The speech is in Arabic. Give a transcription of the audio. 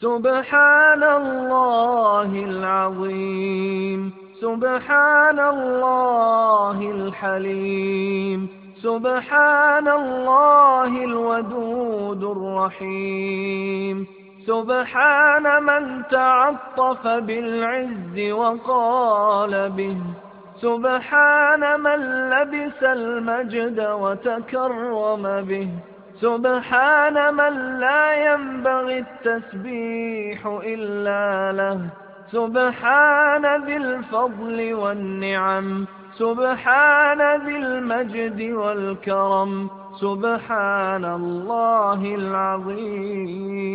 سبحان الله العظيم سبحان الله الحليم سبحان الله الودود الرحيم سبحان من تعطف بالعز وقال به. سبحان من لبس المجد وتكرم به. سبحان من لا ينبغي التسبيح إلا له. سبحان ذي الفضل والنعم. سبحان ذي المجد والكرم. سبحان الله العظيم.